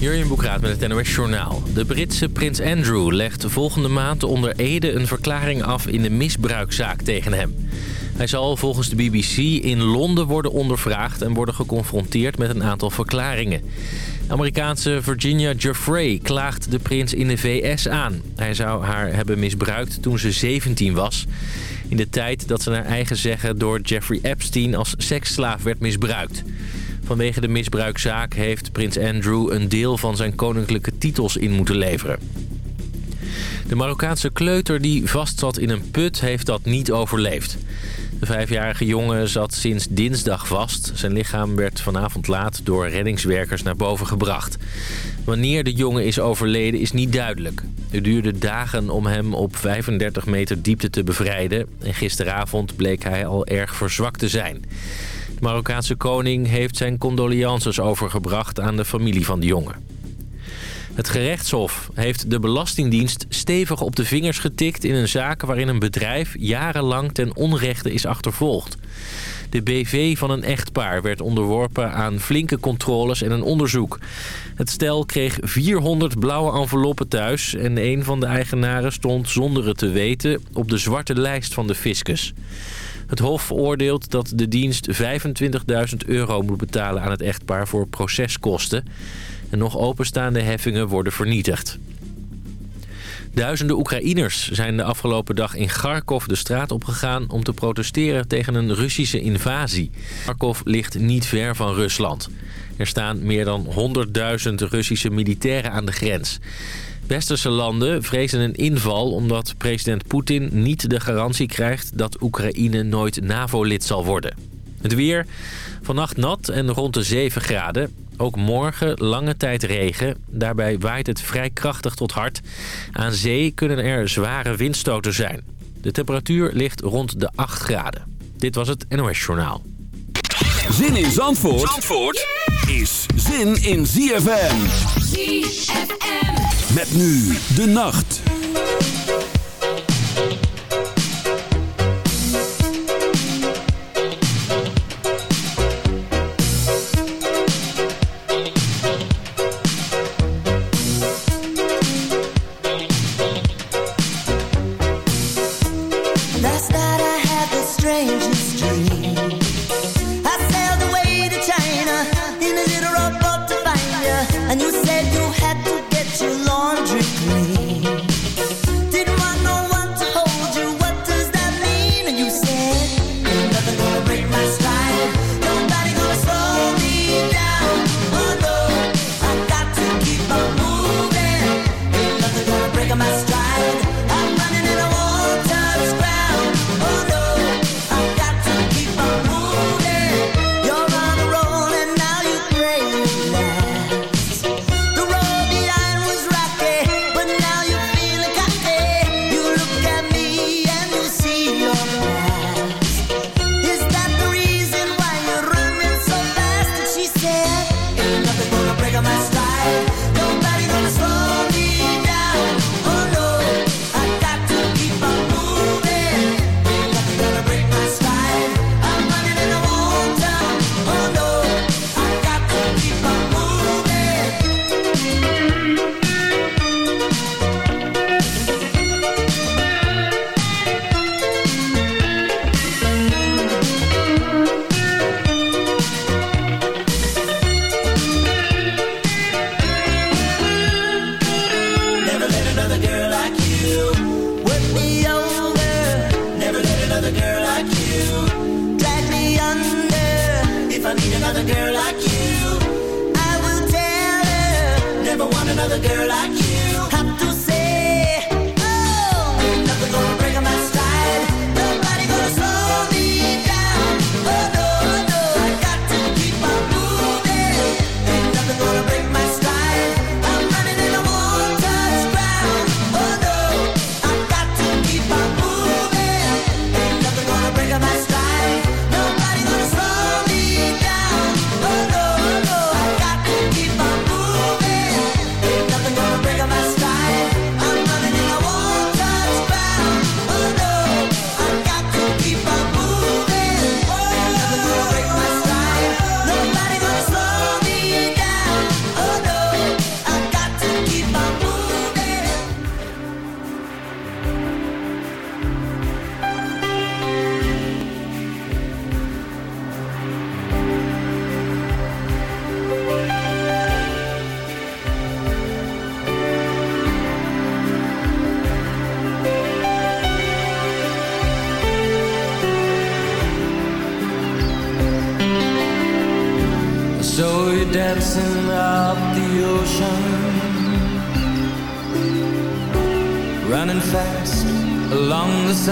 Jurjen Boekraat met het NOS Journaal. De Britse prins Andrew legt volgende maand onder Ede een verklaring af in de misbruikzaak tegen hem. Hij zal volgens de BBC in Londen worden ondervraagd en worden geconfronteerd met een aantal verklaringen. Amerikaanse Virginia Giuffre klaagt de prins in de VS aan. Hij zou haar hebben misbruikt toen ze 17 was. In de tijd dat ze naar eigen zeggen door Jeffrey Epstein als seksslaaf werd misbruikt. Vanwege de misbruikzaak heeft prins Andrew een deel van zijn koninklijke titels in moeten leveren. De Marokkaanse kleuter die vastzat in een put heeft dat niet overleefd. De vijfjarige jongen zat sinds dinsdag vast. Zijn lichaam werd vanavond laat door reddingswerkers naar boven gebracht. Wanneer de jongen is overleden is niet duidelijk. Het duurde dagen om hem op 35 meter diepte te bevrijden. En gisteravond bleek hij al erg verzwakt te zijn. Marokkaanse koning heeft zijn condolences overgebracht aan de familie van de jongen. Het gerechtshof heeft de Belastingdienst stevig op de vingers getikt... in een zaak waarin een bedrijf jarenlang ten onrechte is achtervolgd. De BV van een echtpaar werd onderworpen aan flinke controles en een onderzoek. Het stel kreeg 400 blauwe enveloppen thuis... en een van de eigenaren stond zonder het te weten op de zwarte lijst van de fiscus. Het Hof oordeelt dat de dienst 25.000 euro moet betalen aan het echtpaar voor proceskosten. En nog openstaande heffingen worden vernietigd. Duizenden Oekraïners zijn de afgelopen dag in Kharkov de straat opgegaan... om te protesteren tegen een Russische invasie. Kharkov ligt niet ver van Rusland. Er staan meer dan 100.000 Russische militairen aan de grens. Westerse landen vrezen een inval omdat president Poetin niet de garantie krijgt... dat Oekraïne nooit NAVO-lid zal worden. Het weer, vannacht nat en rond de 7 graden. Ook morgen lange tijd regen. Daarbij waait het vrij krachtig tot hard. Aan zee kunnen er zware windstoten zijn. De temperatuur ligt rond de 8 graden. Dit was het NOS Journaal. Zin in Zandvoort, Zandvoort is zin in ZFM. ZFM. Met nu de nacht.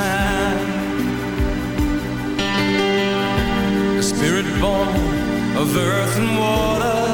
The. A spirit born of earth and water,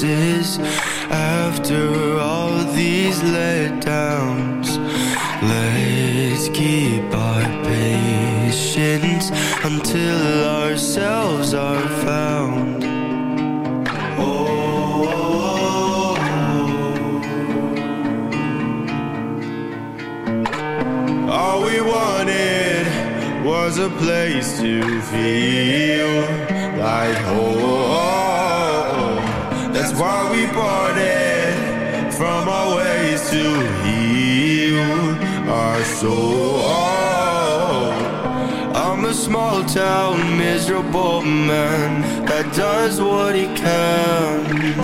chances after all these letdowns. Let's keep our patience until ourselves are found. Oh, all we wanted was a place to feel like home. Why we parted from our ways to heal our soul. I'm a small town miserable man that does what he can.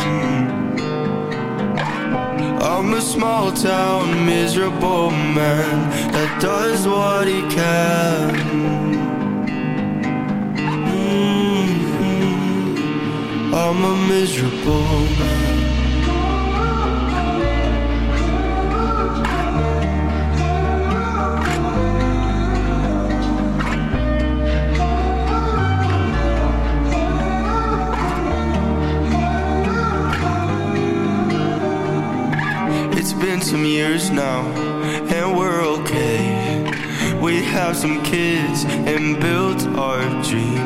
I'm a small town miserable man that does what he can. I'm a miserable man. It's been some years now, and we're okay. We have some kids and built our dream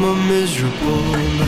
I'm a miserable man.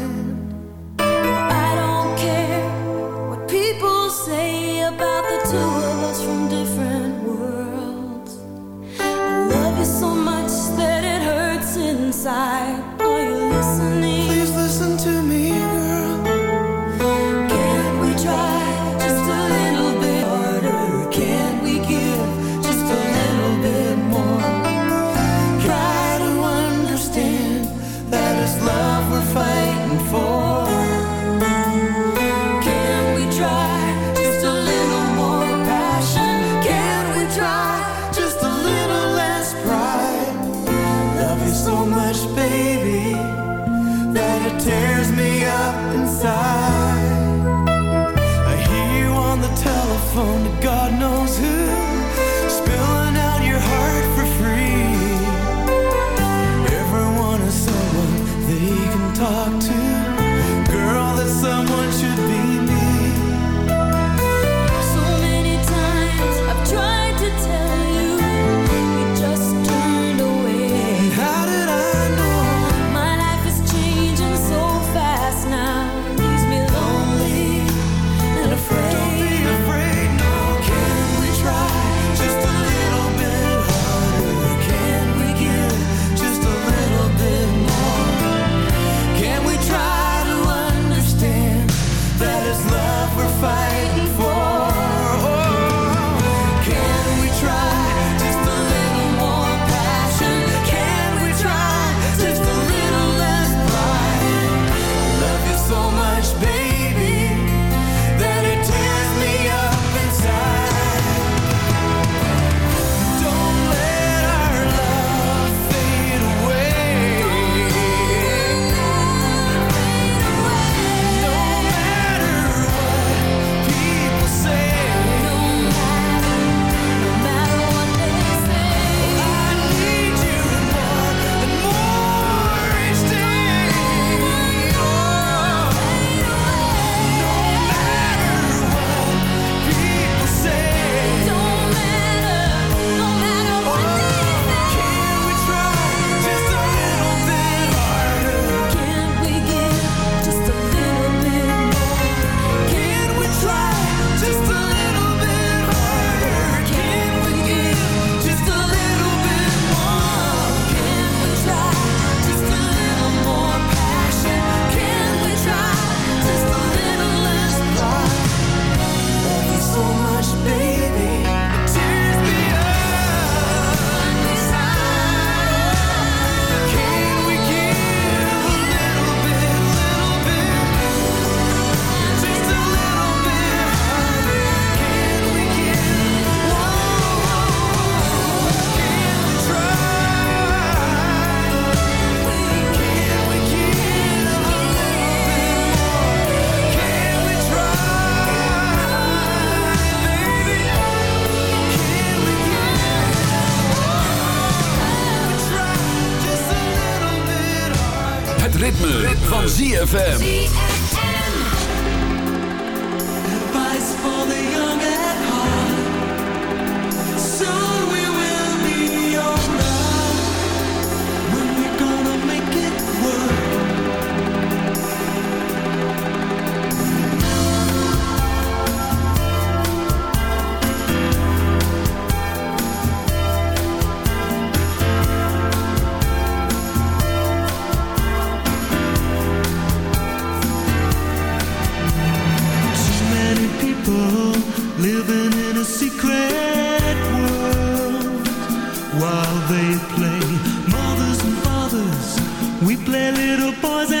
Play little boys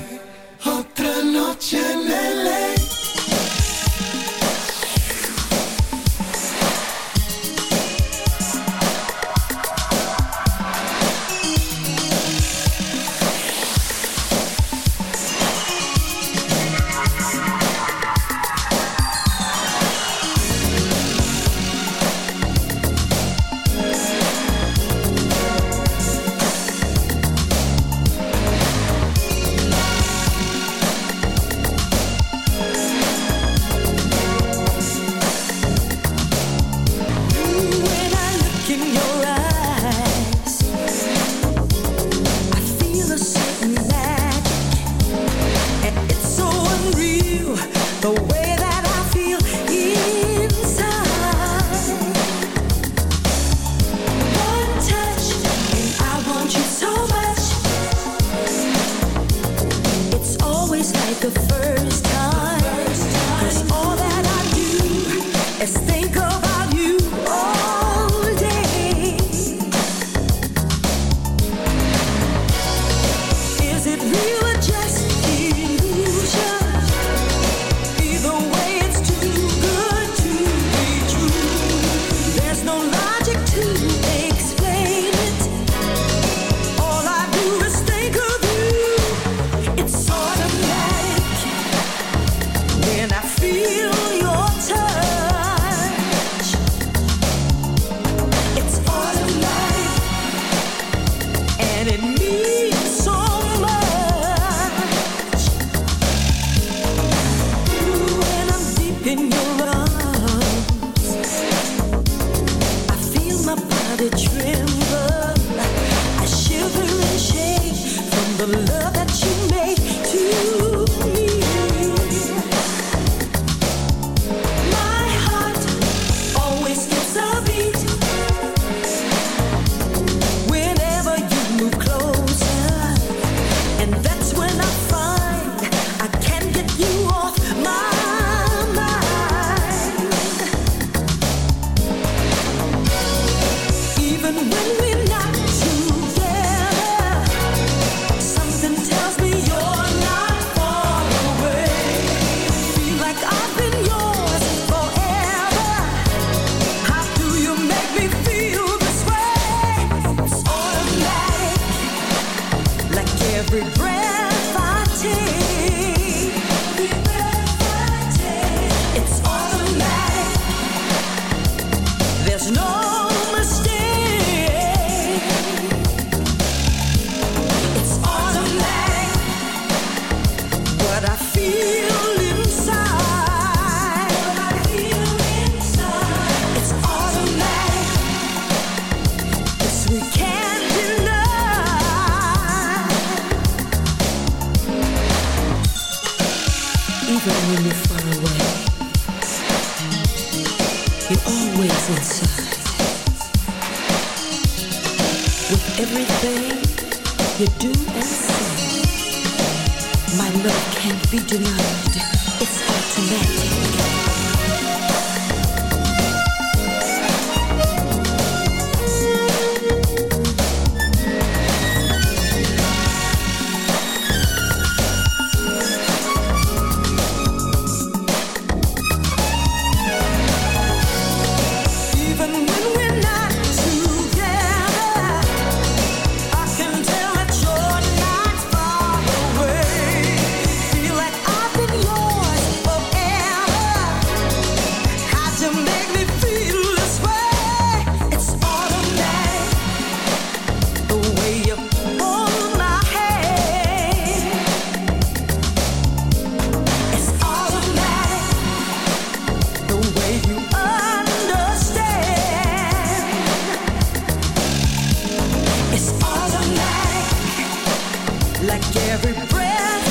like every breath.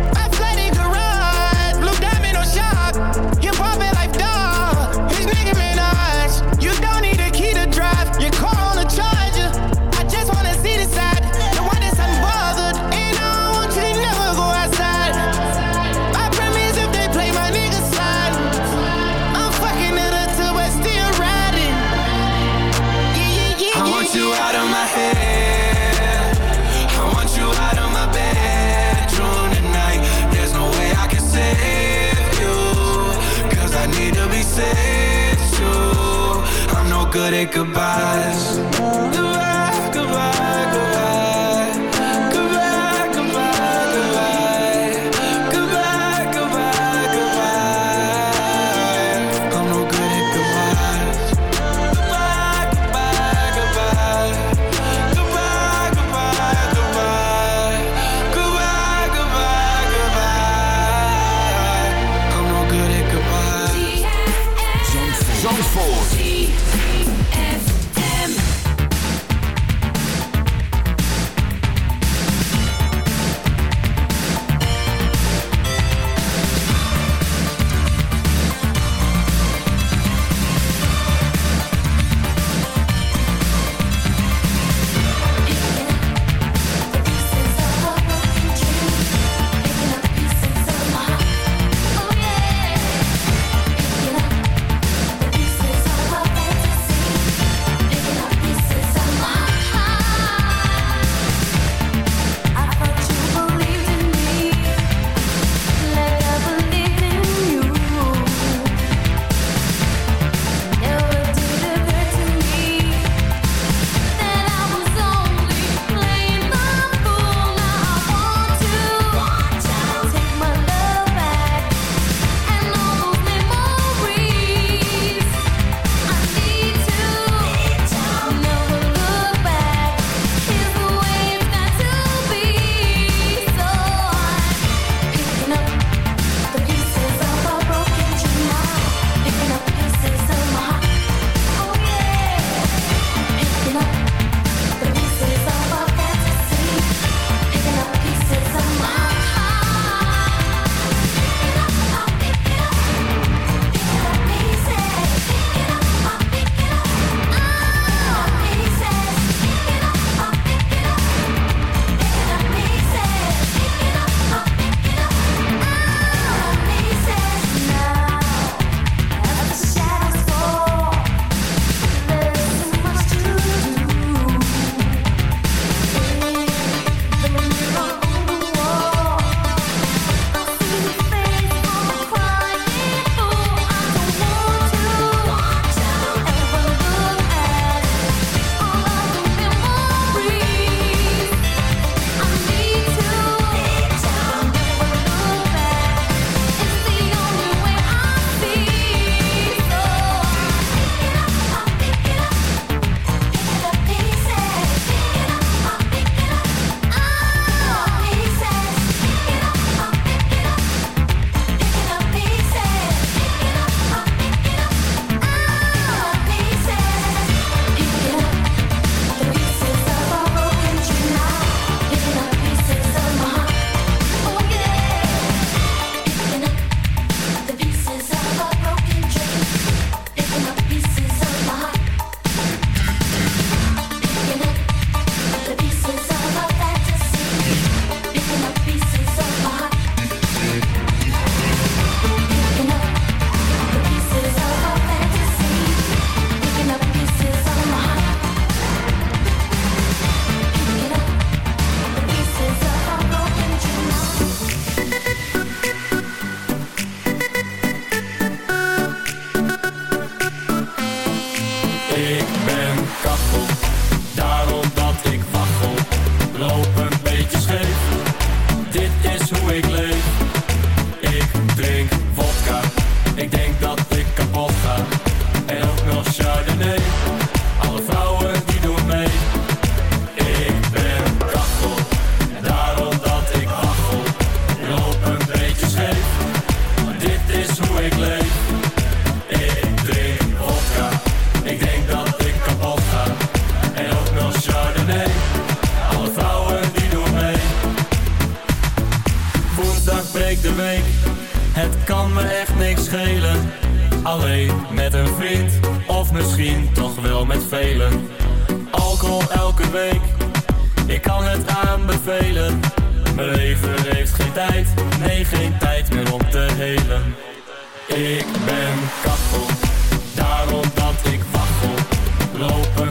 At goodbyes Spreek de week. Het kan me echt niks schelen. Alleen met een vriend Of misschien toch wel met velen. Alcohol elke week Ik kan het aanbevelen. Mijn leven heeft geen tijd Nee, geen tijd meer om te helen. Ik ben kachel, Daarom dat ik wachel Lopen